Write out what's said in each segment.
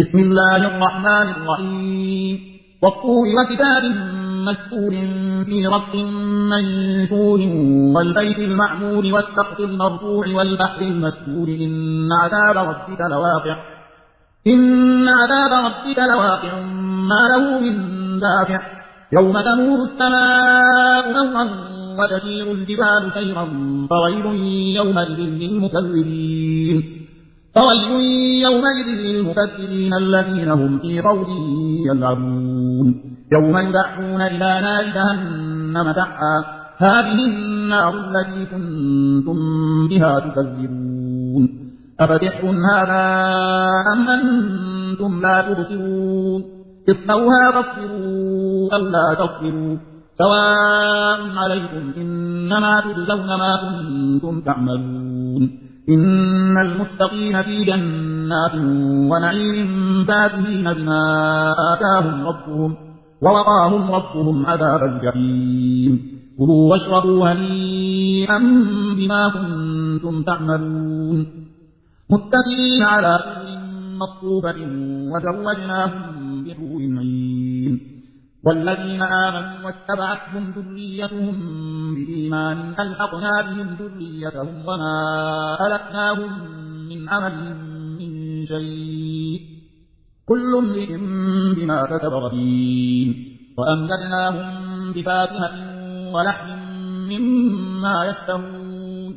بسم الله الرحمن الرحيم. والطور وكتاب مسكور في رق منشور والبيت المعمور والسقف المرفوع والبحر المسكور إن عذاب ربك لواقع. إن عذاب ربك لواقع. ما له من دافع. يوم تمور السماء نورا وتسير الجبال سيرا. فويل يومئذ للمكذبين. فويل يومئذ للمكذبين الذين هم في خوض يلعبون. يوم يدعون إلى نار جهنم دعا هذه النار التي كنتم بها تكذبون. أفتح هذا أم أنتم لا تبصرون؟ اصلوها فاصبروا أو لا تصبروا. سواء عليكم إنما تجزون ما كنتم تعملون. إن المتقين في جنات ونعيم فاكهين بما آتاهم ربهم ووقاهم ربهم عذاب الجحيم. كلوا واشربوا هنيئا بما كنتم تعملون. متقين على سر مصفوفة وزوجناهم بحور عين. والذين آمنوا واتبعتهم ذريتهم بإيمان ألحقنا بهم ذريتهم وما ألتناهم من عمل من شيء. كل امرئ بما كسب رهين. وأمددناهم بفاكهة ولحم مما يشتهون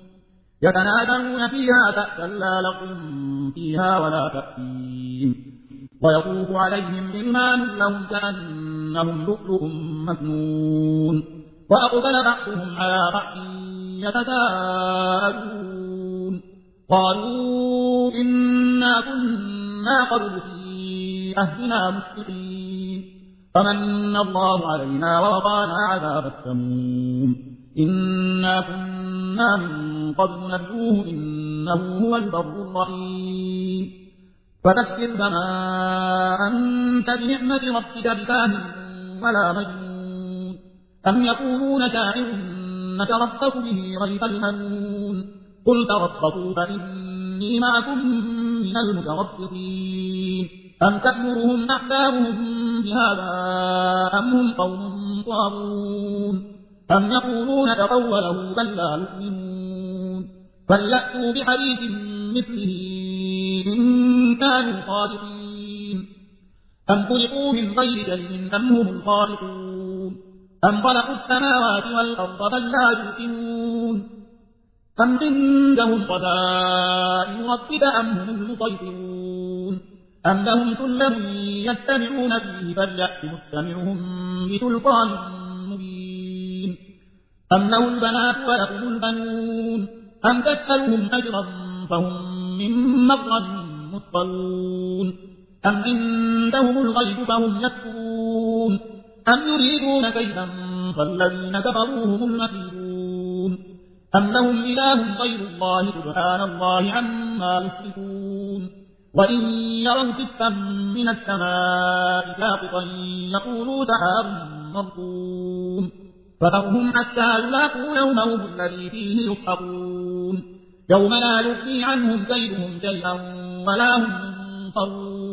يتنادون فيها تأتى لا لكم فيها ولا تأتين ويطوف عليهم غلمان لهم كأنهم لؤلؤ مكنون وأقبل بعضهم على بعض يتساءلون قالوا إنا كنا قبل في أهلنا مشفقين فمن الله علينا ووقانا عذاب السموم إنا كنا من قبل ندعوه إنه هو البر الرحيم فذكر فما أنت بنعمة ربك بكاهن ولا مجنون. أم يقولون شاعر نتربص به ريب المنون. قل تربصوا فإني معكم من المتربصين. أم تأمرهم أحلامهم بهذا أم هم قوم طاغون. أم يقولون تقوله بل لا يؤمنون. فليأتوا بحديث مثله إن كانوا صادقين. أم خلقوا من غير شيء أم هم الخالقون أم خلقوا السماوات والأرض بل لا يوقنون أم عندهم خزائن ربك أم هم المسيطرون؟ أم لهم سلم يستمعون فيه فليأت مستمعهم بسلطان مبين؟ أم له البنات ولكم البنون؟ أم تسألهم أجرا فهم من مغرب مثقلون؟ أم عندهم الغيب فهم يكفرون؟ أم يريدون كيدا فالذين كفروا هم المكيدون أم لهم إله غير الله سبحان الله عما يشركون؟ وإن يروا كسفا من السماء ساقطا يقولوا سحاب مركوم فذرهم حتى يلاقوا يومهم الذي فيه يصحبون يوم لا يغني عنهم كيدهم شيئا ولا هم ينصرون.